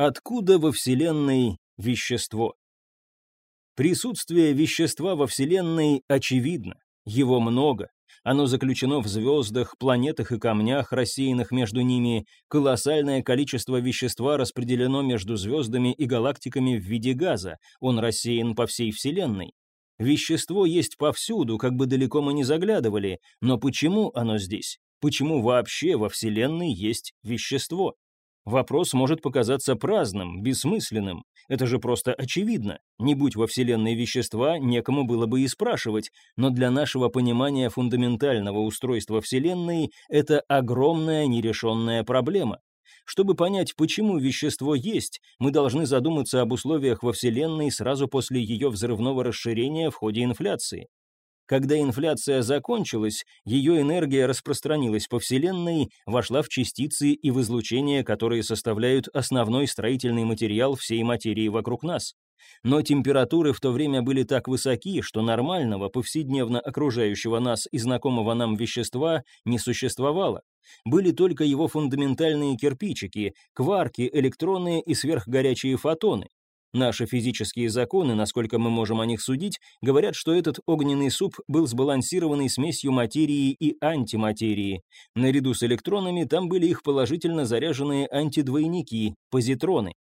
Откуда во Вселенной вещество? Присутствие вещества во Вселенной очевидно, его много. Оно заключено в звездах, планетах и камнях, рассеянных между ними. Колоссальное количество вещества распределено между звездами и галактиками в виде газа. Он рассеян по всей Вселенной. Вещество есть повсюду, как бы далеко мы ни заглядывали, но почему оно здесь? Почему вообще во Вселенной есть вещество? Вопрос может показаться праздным, бессмысленным. Это же просто очевидно. Не будь во Вселенной вещества, некому было бы и спрашивать. Но для нашего понимания фундаментального устройства Вселенной это огромная нерешенная проблема. Чтобы понять, почему вещество есть, мы должны задуматься об условиях во Вселенной сразу после ее взрывного расширения в ходе инфляции. Когда инфляция закончилась, ее энергия распространилась по Вселенной, вошла в частицы и в излучение, которые составляют основной строительный материал всей материи вокруг нас. Но температуры в то время были так высоки, что нормального, повседневно окружающего нас и знакомого нам вещества не существовало. Были только его фундаментальные кирпичики, кварки, электроны и сверхгорячие фотоны. Наши физические законы, насколько мы можем о них судить, говорят, что этот огненный суп был сбалансированный смесью материи и антиматерии. Наряду с электронами там были их положительно заряженные антидвойники, позитроны.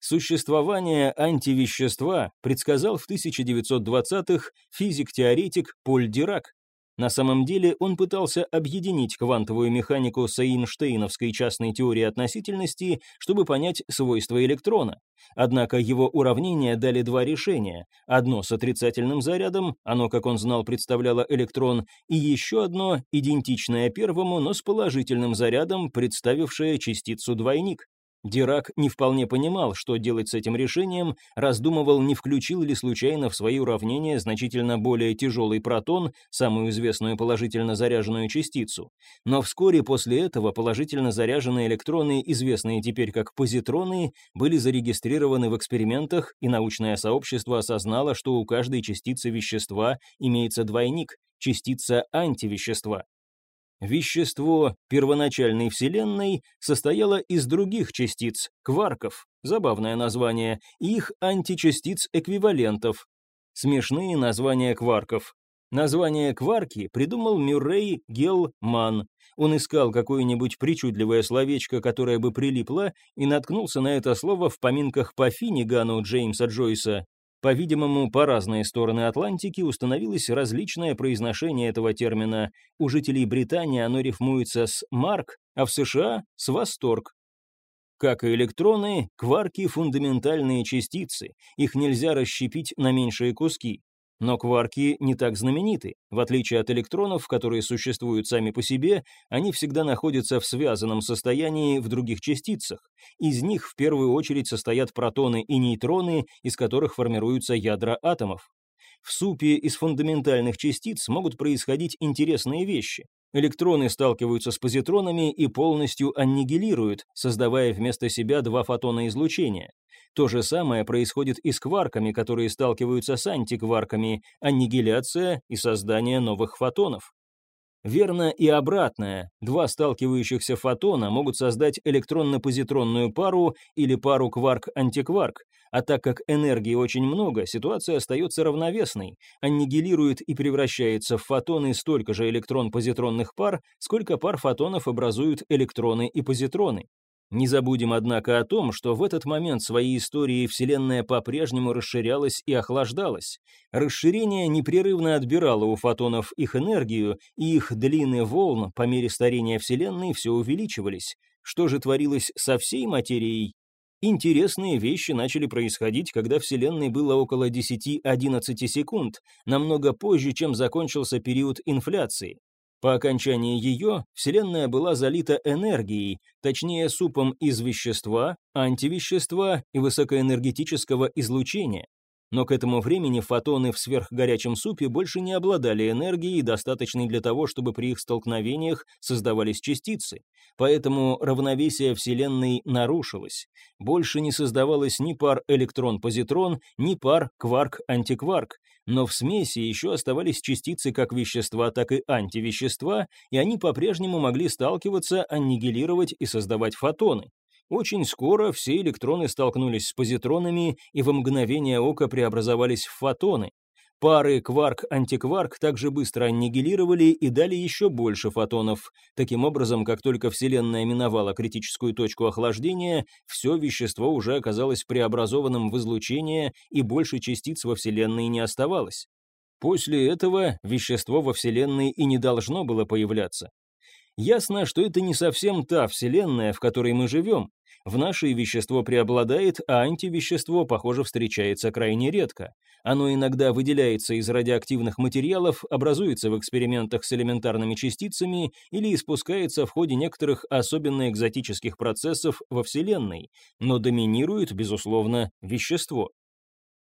Существование антивещества предсказал в 1920-х физик-теоретик Поль Дирак, на самом деле он пытался объединить квантовую механику с Эйнштейновской частной теорией относительности, чтобы понять свойства электрона. Однако его уравнения дали два решения. Одно с отрицательным зарядом, оно, как он знал, представляло электрон, и еще одно, идентичное первому, но с положительным зарядом, представившее частицу-двойник. Дирак не вполне понимал, что делать с этим решением, раздумывал, не включил ли случайно в свои уравнения значительно более тяжелый протон, самую известную положительно заряженную частицу. Но вскоре после этого положительно заряженные электроны, известные теперь как позитроны, были зарегистрированы в экспериментах, и научное сообщество осознало, что у каждой частицы вещества имеется двойник, частица антивещества. Вещество первоначальной Вселенной состояло из других частиц, кварков, забавное название, их античастиц-эквивалентов. Смешные названия кварков. Название кварки придумал Мюррей Гелман. Он искал какое-нибудь причудливое словечко, которое бы прилипло, и наткнулся на это слово в поминках по Финнигану Джеймса Джойса. По-видимому, по разные стороны Атлантики установилось различное произношение этого термина. У жителей Британии оно рифмуется с «марк», а в США — с «восторг». Как и электроны, кварки — фундаментальные частицы, их нельзя расщепить на меньшие куски. Но кварки не так знамениты. В отличие от электронов, которые существуют сами по себе, они всегда находятся в связанном состоянии в других частицах. Из них в первую очередь состоят протоны и нейтроны, из которых формируются ядра атомов. В супе из фундаментальных частиц могут происходить интересные вещи. Электроны сталкиваются с позитронами и полностью аннигилируют, создавая вместо себя два фотона излучения. То же самое происходит и с кварками, которые сталкиваются с антикварками, аннигиляция и создание новых фотонов. Верно и обратное. Два сталкивающихся фотона могут создать электронно-позитронную пару или пару кварк-антикварк, а так как энергии очень много, ситуация остается равновесной, аннигилирует и превращается в фотоны столько же электрон-позитронных пар, сколько пар фотонов образуют электроны и позитроны. Не забудем, однако, о том, что в этот момент своей истории Вселенная по-прежнему расширялась и охлаждалась. Расширение непрерывно отбирало у фотонов их энергию, и их длины волн по мере старения Вселенной все увеличивались. Что же творилось со всей материей? Интересные вещи начали происходить, когда Вселенной было около 10-11 секунд, намного позже, чем закончился период инфляции. По окончании ее Вселенная была залита энергией, точнее супом из вещества, антивещества и высокоэнергетического излучения. Но к этому времени фотоны в сверхгорячем супе больше не обладали энергией, достаточной для того, чтобы при их столкновениях создавались частицы. Поэтому равновесие Вселенной нарушилось. Больше не создавалось ни пар электрон-позитрон, ни пар кварк-антикварк. Но в смеси еще оставались частицы как вещества, так и антивещества, и они по-прежнему могли сталкиваться, аннигилировать и создавать фотоны. Очень скоро все электроны столкнулись с позитронами и во мгновение ока преобразовались в фотоны. Пары кварк-антикварк также быстро аннигилировали и дали еще больше фотонов. Таким образом, как только Вселенная миновала критическую точку охлаждения, все вещество уже оказалось преобразованным в излучение, и больше частиц во Вселенной не оставалось. После этого вещество во Вселенной и не должно было появляться. Ясно, что это не совсем та Вселенная, в которой мы живем, в нашей вещество преобладает, а антивещество, похоже, встречается крайне редко. Оно иногда выделяется из радиоактивных материалов, образуется в экспериментах с элементарными частицами или испускается в ходе некоторых особенно экзотических процессов во Вселенной, но доминирует, безусловно, вещество.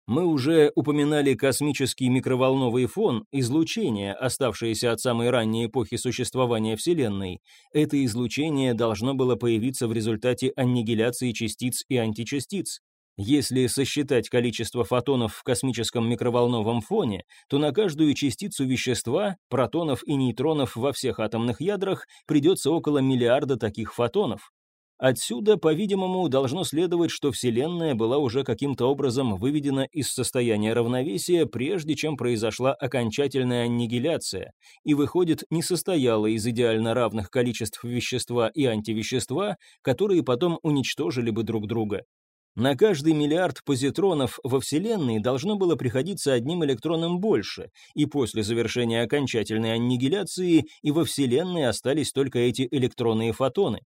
Мы уже упоминали космический микроволновый фон, излучение, оставшееся от самой ранней эпохи существования Вселенной. Это излучение должно было появиться в результате аннигиляции частиц и античастиц. Если сосчитать количество фотонов в космическом микроволновом фоне, то на каждую частицу вещества, протонов и нейтронов во всех атомных ядрах придется около миллиарда таких фотонов. Отсюда, по-видимому, должно следовать, что Вселенная была уже каким-то образом выведена из состояния равновесия, прежде чем произошла окончательная аннигиляция, и, выходит, не состояла из идеально равных количеств вещества и антивещества, которые потом уничтожили бы друг друга. На каждый миллиард позитронов во Вселенной должно было приходиться одним электроном больше, и после завершения окончательной аннигиляции и во Вселенной остались только эти электроны и фотоны.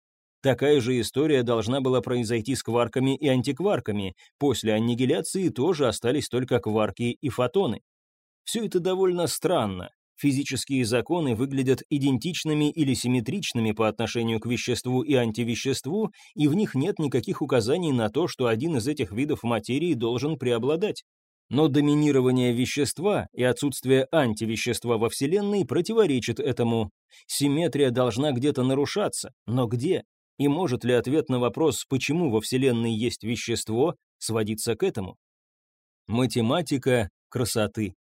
Такая же история должна была произойти с кварками и антикварками. После аннигиляции тоже остались только кварки и фотоны. Все это довольно странно. Физические законы выглядят идентичными или симметричными по отношению к веществу и антивеществу, и в них нет никаких указаний на то, что один из этих видов материи должен преобладать. Но доминирование вещества и отсутствие антивещества во Вселенной противоречит этому. Симметрия должна где-то нарушаться, но где? И может ли ответ на вопрос, почему во Вселенной есть вещество, сводиться к этому? Математика красоты.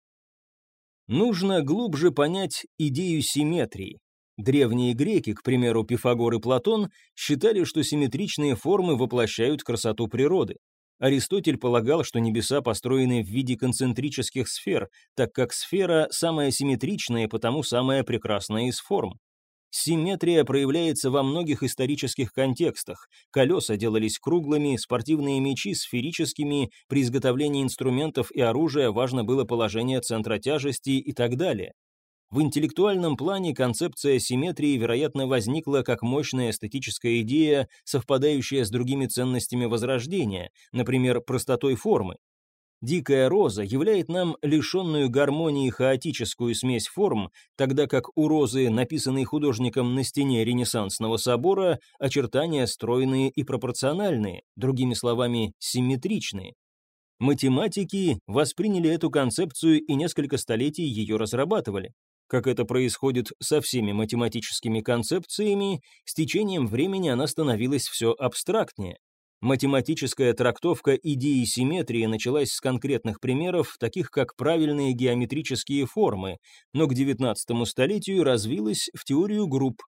Нужно глубже понять идею симметрии. Древние греки, к примеру, Пифагор и Платон, считали, что симметричные формы воплощают красоту природы. Аристотель полагал, что небеса построены в виде концентрических сфер, так как сфера самая симметричная и потому самая прекрасная из форм. Симметрия проявляется во многих исторических контекстах. Колеса делались круглыми, спортивные мечи сферическими, при изготовлении инструментов и оружия важно было положение центра тяжести и так далее. В интеллектуальном плане концепция симметрии, вероятно, возникла как мощная эстетическая идея, совпадающая с другими ценностями Возрождения, например, простотой формы. Дикая роза являет нам лишенную гармонии хаотическую смесь форм, тогда как у розы, написанной художником на стене Ренессансного собора, очертания стройные и пропорциональные, другими словами, симметричные. Математики восприняли эту концепцию и несколько столетий ее разрабатывали. Как это происходит со всеми математическими концепциями, с течением времени она становилась все абстрактнее. Математическая трактовка идеи симметрии началась с конкретных примеров, таких как правильные геометрические формы, но к XIX столетию развилась в теорию групп.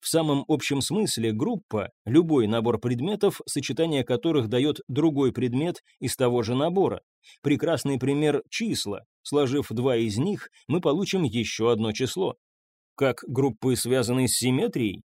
В самом общем смысле группа – любой набор предметов, сочетание которых дает другой предмет из того же набора. Прекрасный пример – числа. Сложив два из них, мы получим еще одно число. Как группы связаны с симметрией?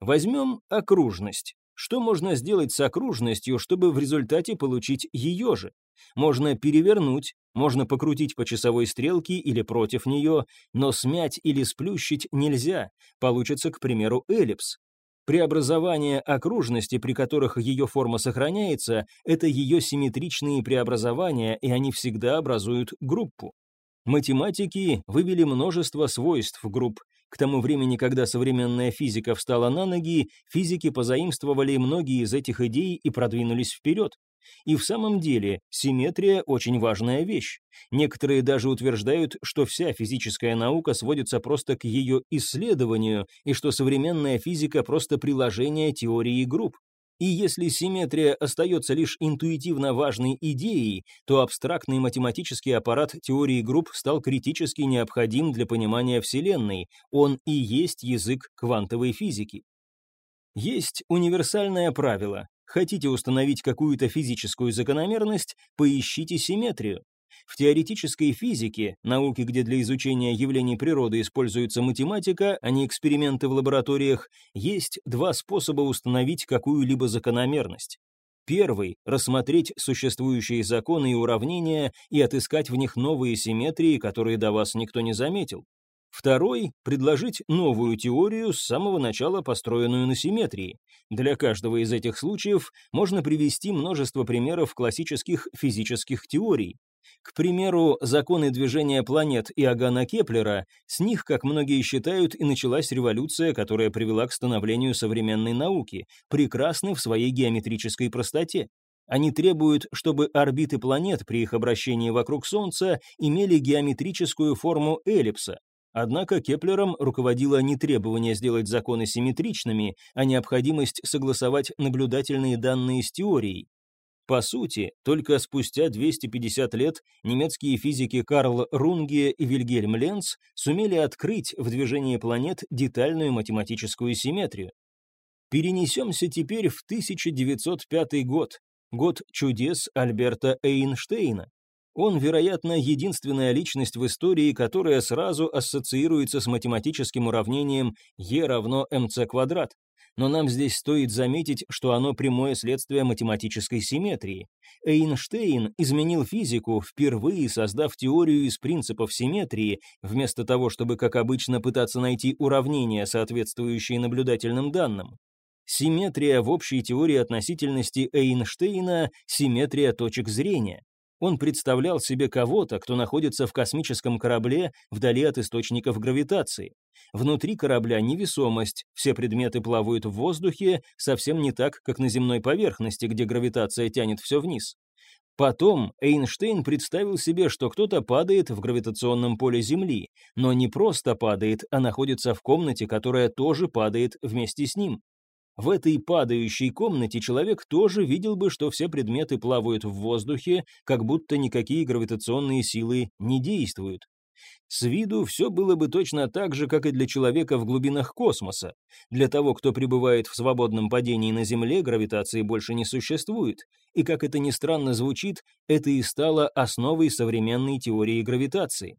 Возьмем окружность. Что можно сделать с окружностью, чтобы в результате получить ее же? Можно перевернуть, можно покрутить по часовой стрелке или против нее, но смять или сплющить нельзя, получится, к примеру, эллипс. Преобразования окружности, при которых ее форма сохраняется, это ее симметричные преобразования, и они всегда образуют группу. Математики вывели множество свойств групп, к тому времени, когда современная физика встала на ноги, физики позаимствовали многие из этих идей и продвинулись вперед. И в самом деле, симметрия – очень важная вещь. Некоторые даже утверждают, что вся физическая наука сводится просто к ее исследованию, и что современная физика – просто приложение теории групп. И если симметрия остается лишь интуитивно важной идеей, то абстрактный математический аппарат теории групп стал критически необходим для понимания Вселенной, он и есть язык квантовой физики. Есть универсальное правило. Хотите установить какую-то физическую закономерность, поищите симметрию. В теоретической физике, науке, где для изучения явлений природы используется математика, а не эксперименты в лабораториях, есть два способа установить какую-либо закономерность. Первый – рассмотреть существующие законы и уравнения и отыскать в них новые симметрии, которые до вас никто не заметил. Второй – предложить новую теорию, с самого начала построенную на симметрии. Для каждого из этих случаев можно привести множество примеров классических физических теорий. К примеру, законы движения планет Иоганна Кеплера, с них, как многие считают, и началась революция, которая привела к становлению современной науки, прекрасны в своей геометрической простоте. Они требуют, чтобы орбиты планет при их обращении вокруг Солнца имели геометрическую форму эллипса. Однако Кеплером руководило не требование сделать законы симметричными, а необходимость согласовать наблюдательные данные с теорией. По сути, только спустя 250 лет немецкие физики Карл Рунге и Вильгельм Ленц сумели открыть в движении планет детальную математическую симметрию. Перенесемся теперь в 1905 год, год чудес Альберта Эйнштейна. Он, вероятно, единственная личность в истории, которая сразу ассоциируется с математическим уравнением E равно mc квадрат но нам здесь стоит заметить, что оно прямое следствие математической симметрии. Эйнштейн изменил физику, впервые создав теорию из принципов симметрии, вместо того, чтобы, как обычно, пытаться найти уравнения, соответствующие наблюдательным данным. Симметрия в общей теории относительности Эйнштейна – симметрия точек зрения. Он представлял себе кого-то, кто находится в космическом корабле вдали от источников гравитации. Внутри корабля невесомость, все предметы плавают в воздухе, совсем не так, как на земной поверхности, где гравитация тянет все вниз. Потом Эйнштейн представил себе, что кто-то падает в гравитационном поле Земли, но не просто падает, а находится в комнате, которая тоже падает вместе с ним. В этой падающей комнате человек тоже видел бы, что все предметы плавают в воздухе, как будто никакие гравитационные силы не действуют. С виду все было бы точно так же, как и для человека в глубинах космоса. Для того, кто пребывает в свободном падении на Земле, гравитации больше не существует. И как это ни странно звучит, это и стало основой современной теории гравитации.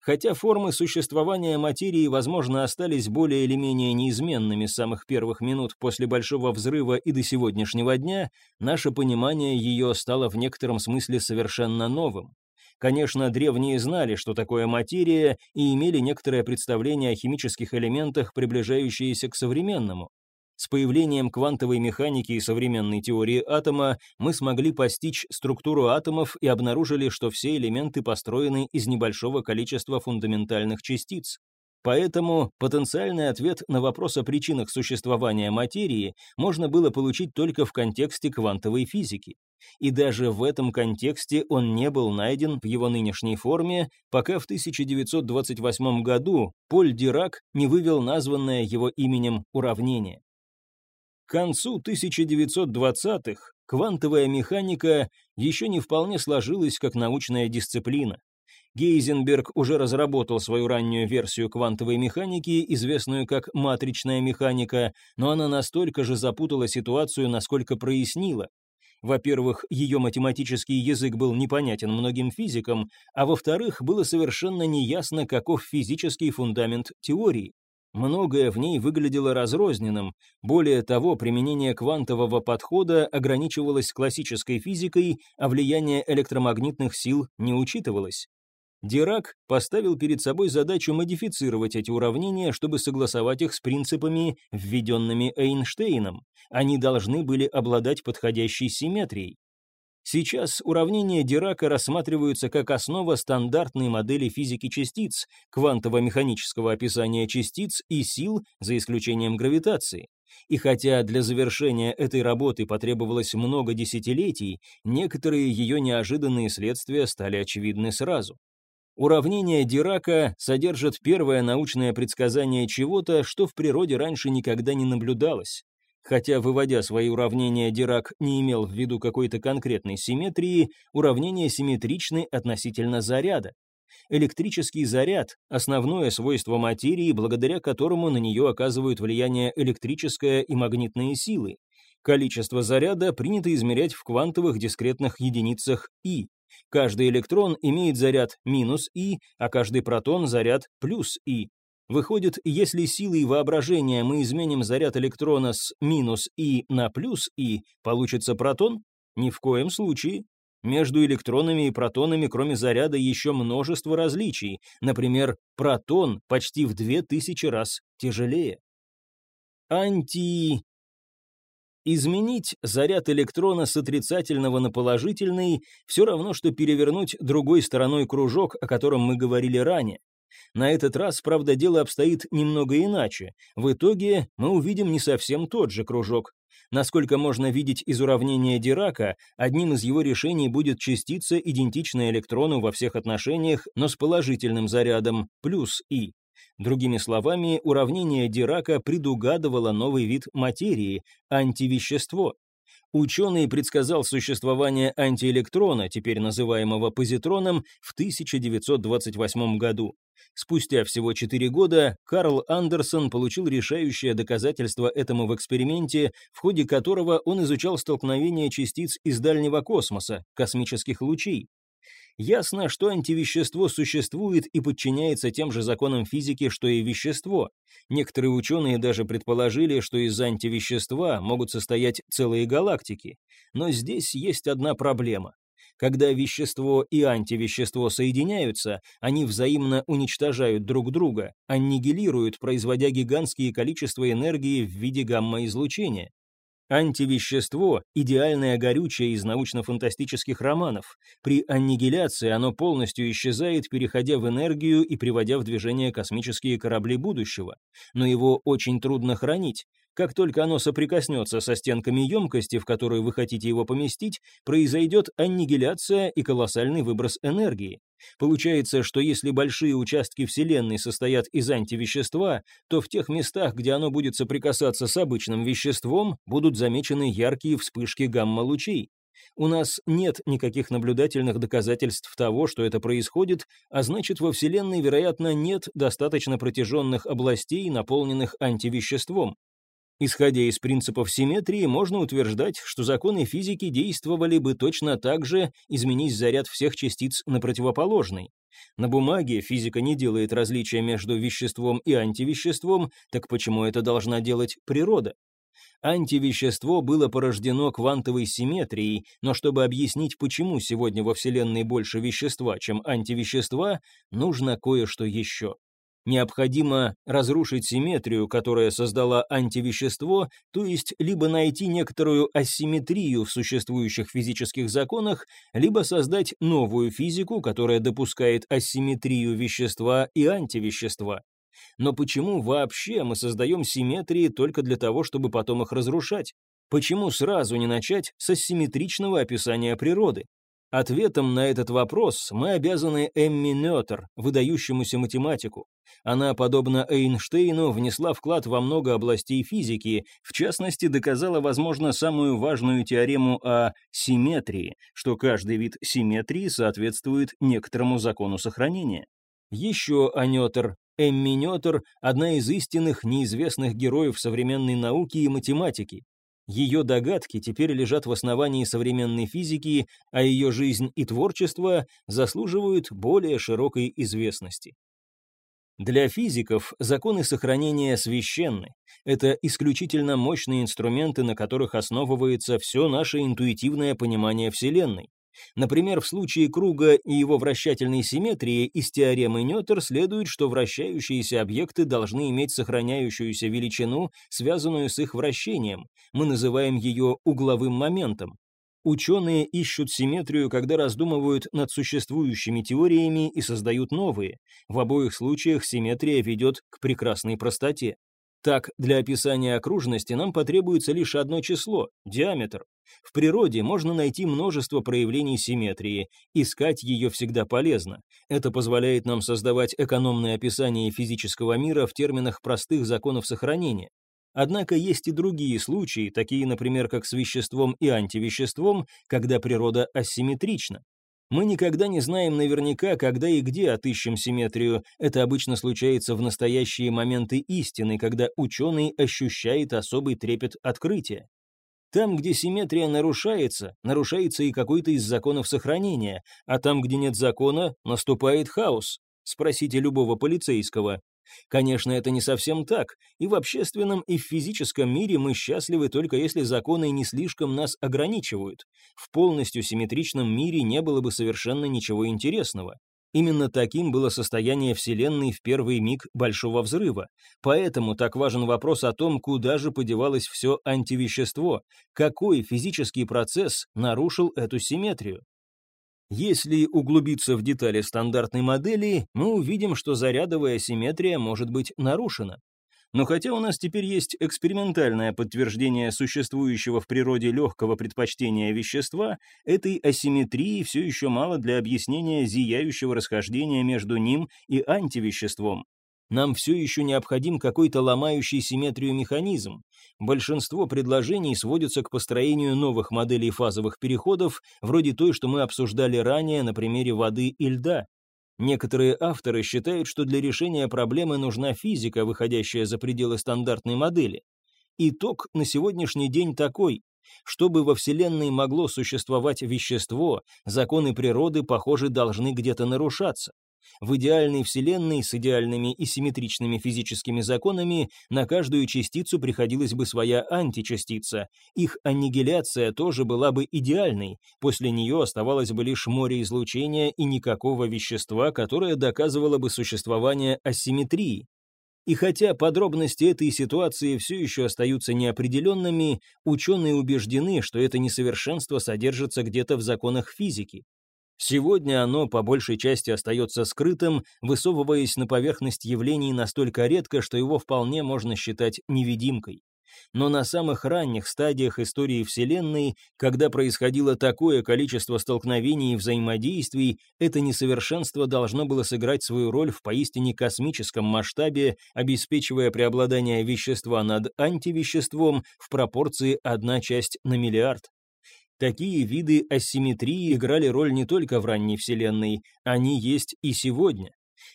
Хотя формы существования материи, возможно, остались более или менее неизменными с самых первых минут после Большого Взрыва и до сегодняшнего дня, наше понимание ее стало в некотором смысле совершенно новым. Конечно, древние знали, что такое материя, и имели некоторое представление о химических элементах, приближающиеся к современному. С появлением квантовой механики и современной теории атома мы смогли постичь структуру атомов и обнаружили, что все элементы построены из небольшого количества фундаментальных частиц. Поэтому потенциальный ответ на вопрос о причинах существования материи можно было получить только в контексте квантовой физики. И даже в этом контексте он не был найден в его нынешней форме, пока в 1928 году Поль Дирак не вывел названное его именем уравнение. К концу 1920-х квантовая механика еще не вполне сложилась как научная дисциплина. Гейзенберг уже разработал свою раннюю версию квантовой механики, известную как матричная механика, но она настолько же запутала ситуацию, насколько прояснила. Во-первых, ее математический язык был непонятен многим физикам, а во-вторых, было совершенно неясно, каков физический фундамент теории. Многое в ней выглядело разрозненным, более того, применение квантового подхода ограничивалось классической физикой, а влияние электромагнитных сил не учитывалось. Дирак поставил перед собой задачу модифицировать эти уравнения, чтобы согласовать их с принципами, введенными Эйнштейном. Они должны были обладать подходящей симметрией. Сейчас уравнения Дирака рассматриваются как основа стандартной модели физики частиц, квантово-механического описания частиц и сил, за исключением гравитации. И хотя для завершения этой работы потребовалось много десятилетий, некоторые ее неожиданные следствия стали очевидны сразу. Уравнения Дирака содержат первое научное предсказание чего-то, что в природе раньше никогда не наблюдалось. Хотя, выводя свои уравнения, Дирак не имел в виду какой-то конкретной симметрии, уравнения симметричны относительно заряда. Электрический заряд – основное свойство материи, благодаря которому на нее оказывают влияние электрическое и магнитные силы. Количество заряда принято измерять в квантовых дискретных единицах И. Каждый электрон имеет заряд минус И, а каждый протон заряд плюс И. Выходит, если силой воображения мы изменим заряд электрона с минус И на плюс И, получится протон? Ни в коем случае. Между электронами и протонами, кроме заряда, еще множество различий. Например, протон почти в 2000 раз тяжелее. Анти... Изменить заряд электрона с отрицательного на положительный все равно, что перевернуть другой стороной кружок, о котором мы говорили ранее. На этот раз, правда, дело обстоит немного иначе. В итоге мы увидим не совсем тот же кружок. Насколько можно видеть из уравнения Дирака, одним из его решений будет частица, идентичная электрону во всех отношениях, но с положительным зарядом, плюс И. Другими словами, уравнение Дирака предугадывало новый вид материи – антивещество. Ученый предсказал существование антиэлектрона, теперь называемого позитроном, в 1928 году. Спустя всего 4 года Карл Андерсон получил решающее доказательство этому в эксперименте, в ходе которого он изучал столкновение частиц из дальнего космоса, космических лучей. Ясно, что антивещество существует и подчиняется тем же законам физики, что и вещество. Некоторые ученые даже предположили, что из антивещества могут состоять целые галактики. Но здесь есть одна проблема. Когда вещество и антивещество соединяются, они взаимно уничтожают друг друга, аннигилируют, производя гигантские количества энергии в виде гамма-излучения. Антивещество – идеальное горючее из научно-фантастических романов. При аннигиляции оно полностью исчезает, переходя в энергию и приводя в движение космические корабли будущего. Но его очень трудно хранить. Как только оно соприкоснется со стенками емкости, в которую вы хотите его поместить, произойдет аннигиляция и колоссальный выброс энергии. Получается, что если большие участки Вселенной состоят из антивещества, то в тех местах, где оно будет соприкасаться с обычным веществом, будут замечены яркие вспышки гамма-лучей. У нас нет никаких наблюдательных доказательств того, что это происходит, а значит, во Вселенной, вероятно, нет достаточно протяженных областей, наполненных антивеществом. Исходя из принципов симметрии, можно утверждать, что законы физики действовали бы точно так же, изменить заряд всех частиц на противоположный. На бумаге физика не делает различия между веществом и антивеществом, так почему это должна делать природа? Антивещество было порождено квантовой симметрией, но чтобы объяснить, почему сегодня во Вселенной больше вещества, чем антивещества, нужно кое-что еще. Необходимо разрушить симметрию, которая создала антивещество, то есть либо найти некоторую асимметрию в существующих физических законах, либо создать новую физику, которая допускает асимметрию вещества и антивещества. Но почему вообще мы создаем симметрии только для того, чтобы потом их разрушать? Почему сразу не начать с асимметричного описания природы? Ответом на этот вопрос мы обязаны Эмми Нётер, выдающемуся математику. Она, подобно Эйнштейну, внесла вклад во много областей физики, в частности, доказала, возможно, самую важную теорему о симметрии, что каждый вид симметрии соответствует некоторому закону сохранения. Еще о Нётер. Эмми Нётер – одна из истинных неизвестных героев современной науки и математики. Ее догадки теперь лежат в основании современной физики, а ее жизнь и творчество заслуживают более широкой известности. Для физиков законы сохранения священны. Это исключительно мощные инструменты, на которых основывается все наше интуитивное понимание Вселенной. Например, в случае круга и его вращательной симметрии из теоремы Нётер следует, что вращающиеся объекты должны иметь сохраняющуюся величину, связанную с их вращением. Мы называем ее угловым моментом. Ученые ищут симметрию, когда раздумывают над существующими теориями и создают новые. В обоих случаях симметрия ведет к прекрасной простоте. Так, для описания окружности нам потребуется лишь одно число – диаметр. В природе можно найти множество проявлений симметрии, искать ее всегда полезно. Это позволяет нам создавать экономное описание физического мира в терминах простых законов сохранения. Однако есть и другие случаи, такие, например, как с веществом и антивеществом, когда природа асимметрична. Мы никогда не знаем наверняка, когда и где отыщем симметрию. Это обычно случается в настоящие моменты истины, когда ученый ощущает особый трепет открытия. Там, где симметрия нарушается, нарушается и какой-то из законов сохранения, а там, где нет закона, наступает хаос. Спросите любого полицейского. Конечно, это не совсем так, и в общественном, и в физическом мире мы счастливы только если законы не слишком нас ограничивают. В полностью симметричном мире не было бы совершенно ничего интересного. Именно таким было состояние Вселенной в первый миг Большого Взрыва. Поэтому так важен вопрос о том, куда же подевалось все антивещество, какой физический процесс нарушил эту симметрию. Если углубиться в детали стандартной модели, мы увидим, что зарядовая симметрия может быть нарушена. Но хотя у нас теперь есть экспериментальное подтверждение существующего в природе легкого предпочтения вещества, этой асимметрии все еще мало для объяснения зияющего расхождения между ним и антивеществом. Нам все еще необходим какой-то ломающий симметрию механизм. Большинство предложений сводятся к построению новых моделей фазовых переходов, вроде той, что мы обсуждали ранее на примере воды и льда. Некоторые авторы считают, что для решения проблемы нужна физика, выходящая за пределы стандартной модели. Итог на сегодняшний день такой. Чтобы во Вселенной могло существовать вещество, законы природы, похоже, должны где-то нарушаться. В идеальной Вселенной с идеальными и симметричными физическими законами на каждую частицу приходилась бы своя античастица. Их аннигиляция тоже была бы идеальной, после нее оставалось бы лишь море излучения и никакого вещества, которое доказывало бы существование асимметрии. И хотя подробности этой ситуации все еще остаются неопределенными, ученые убеждены, что это несовершенство содержится где-то в законах физики. Сегодня оно по большей части остается скрытым, высовываясь на поверхность явлений настолько редко, что его вполне можно считать невидимкой. Но на самых ранних стадиях истории Вселенной, когда происходило такое количество столкновений и взаимодействий, это несовершенство должно было сыграть свою роль в поистине космическом масштабе, обеспечивая преобладание вещества над антивеществом в пропорции одна часть на миллиард. Такие виды асимметрии играли роль не только в ранней Вселенной, они есть и сегодня.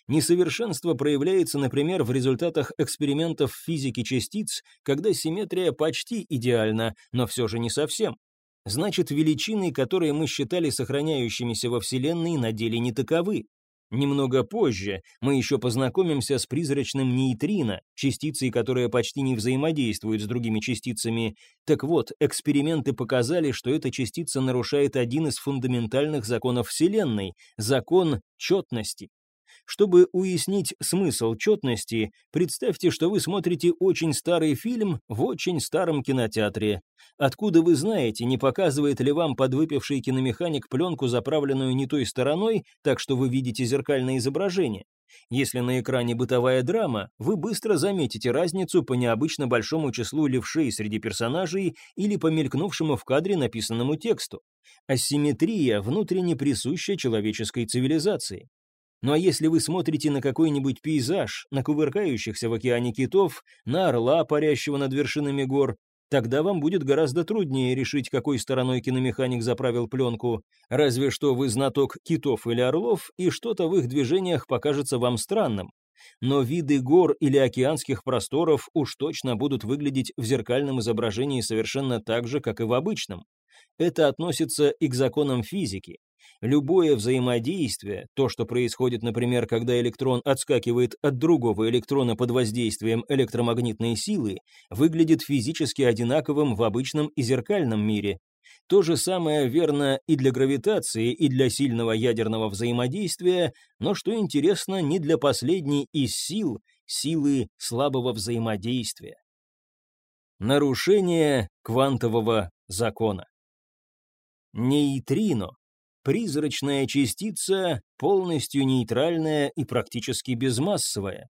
Несовершенство проявляется, например, в результатах экспериментов физики частиц, когда симметрия почти идеальна, но все же не совсем. Значит, величины, которые мы считали сохраняющимися во Вселенной, на деле не таковы. Немного позже мы еще познакомимся с призрачным нейтрино, частицей, которая почти не взаимодействует с другими частицами. Так вот, эксперименты показали, что эта частица нарушает один из фундаментальных законов Вселенной – закон четности. Чтобы уяснить смысл четности, представьте, что вы смотрите очень старый фильм в очень старом кинотеатре. Откуда вы знаете, не показывает ли вам подвыпивший киномеханик пленку, заправленную не той стороной, так что вы видите зеркальное изображение? Если на экране бытовая драма, вы быстро заметите разницу по необычно большому числу левшей среди персонажей или по мелькнувшему в кадре написанному тексту. Асимметрия внутренне присуща человеческой цивилизации. Ну а если вы смотрите на какой-нибудь пейзаж, на кувыркающихся в океане китов, на орла, парящего над вершинами гор, тогда вам будет гораздо труднее решить, какой стороной киномеханик заправил пленку. Разве что вы знаток китов или орлов, и что-то в их движениях покажется вам странным. Но виды гор или океанских просторов уж точно будут выглядеть в зеркальном изображении совершенно так же, как и в обычном. Это относится и к законам физики. Любое взаимодействие, то, что происходит, например, когда электрон отскакивает от другого электрона под воздействием электромагнитной силы, выглядит физически одинаковым в обычном и зеркальном мире. То же самое верно и для гравитации, и для сильного ядерного взаимодействия, но, что интересно, не для последней из сил, силы слабого взаимодействия. Нарушение квантового закона. Нейтрино Призрачная частица полностью нейтральная и практически безмассовая.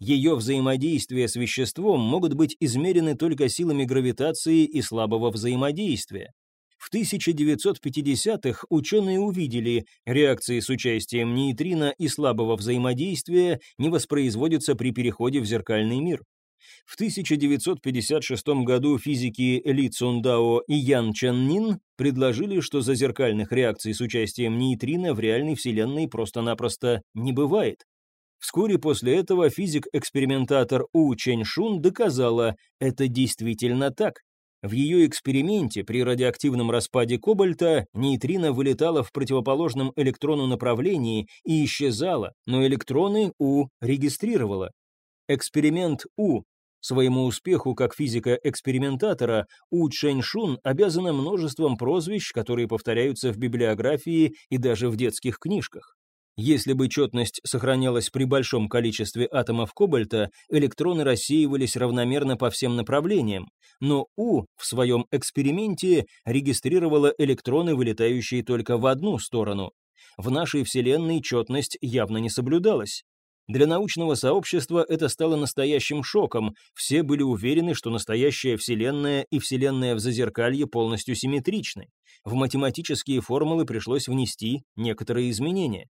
Ее взаимодействия с веществом могут быть измерены только силами гравитации и слабого взаимодействия. В 1950-х ученые увидели, реакции с участием нейтрино и слабого взаимодействия не воспроизводятся при переходе в зеркальный мир. В 1956 году физики Ли Цундао и Ян Чаннин предложили, что зазеркальных реакций с участием нейтрино в реальной Вселенной просто-напросто не бывает. Вскоре после этого физик-экспериментатор У Чэньшун доказала, это действительно так. В ее эксперименте при радиоактивном распаде кобальта нейтрино вылетало в противоположном электрону направлении и исчезало, но электроны У регистрировало. Эксперимент У. Своему успеху как физика-экспериментатора У Чэньшун обязана множеством прозвищ, которые повторяются в библиографии и даже в детских книжках. Если бы четность сохранялась при большом количестве атомов кобальта, электроны рассеивались равномерно по всем направлениям, но У в своем эксперименте регистрировала электроны, вылетающие только в одну сторону. В нашей Вселенной четность явно не соблюдалась. Для научного сообщества это стало настоящим шоком. Все были уверены, что настоящая Вселенная и Вселенная в зазеркалье полностью симметричны. В математические формулы пришлось внести некоторые изменения.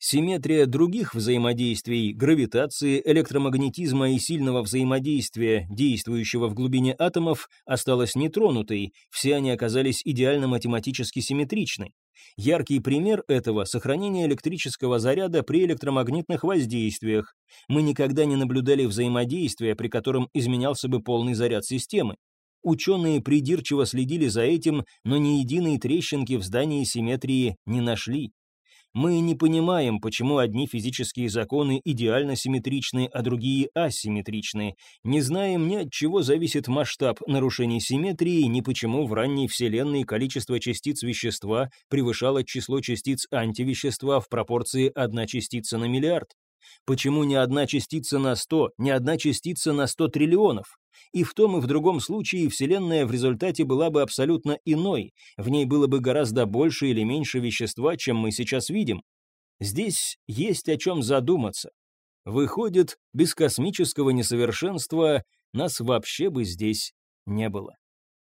Симметрия других взаимодействий, гравитации, электромагнетизма и сильного взаимодействия, действующего в глубине атомов, осталась нетронутой, все они оказались идеально математически симметричны. Яркий пример этого – сохранение электрического заряда при электромагнитных воздействиях. Мы никогда не наблюдали взаимодействия, при котором изменялся бы полный заряд системы. Ученые придирчиво следили за этим, но ни единой трещинки в здании симметрии не нашли. Мы не понимаем, почему одни физические законы идеально симметричны, а другие асимметричны. Не знаем ни от чего зависит масштаб нарушений симметрии, ни почему в ранней Вселенной количество частиц вещества превышало число частиц антивещества в пропорции одна частица на миллиард. Почему не одна частица на 100, не одна частица на 100 триллионов? И в том и в другом случае Вселенная в результате была бы абсолютно иной, в ней было бы гораздо больше или меньше вещества, чем мы сейчас видим. Здесь есть о чем задуматься. Выходит, без космического несовершенства нас вообще бы здесь не было.